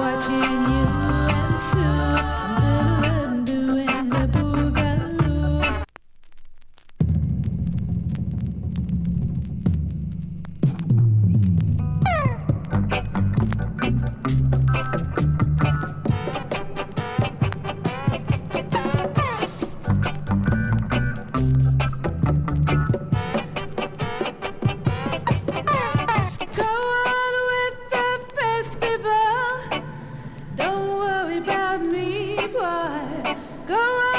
watching you about me, boy. Go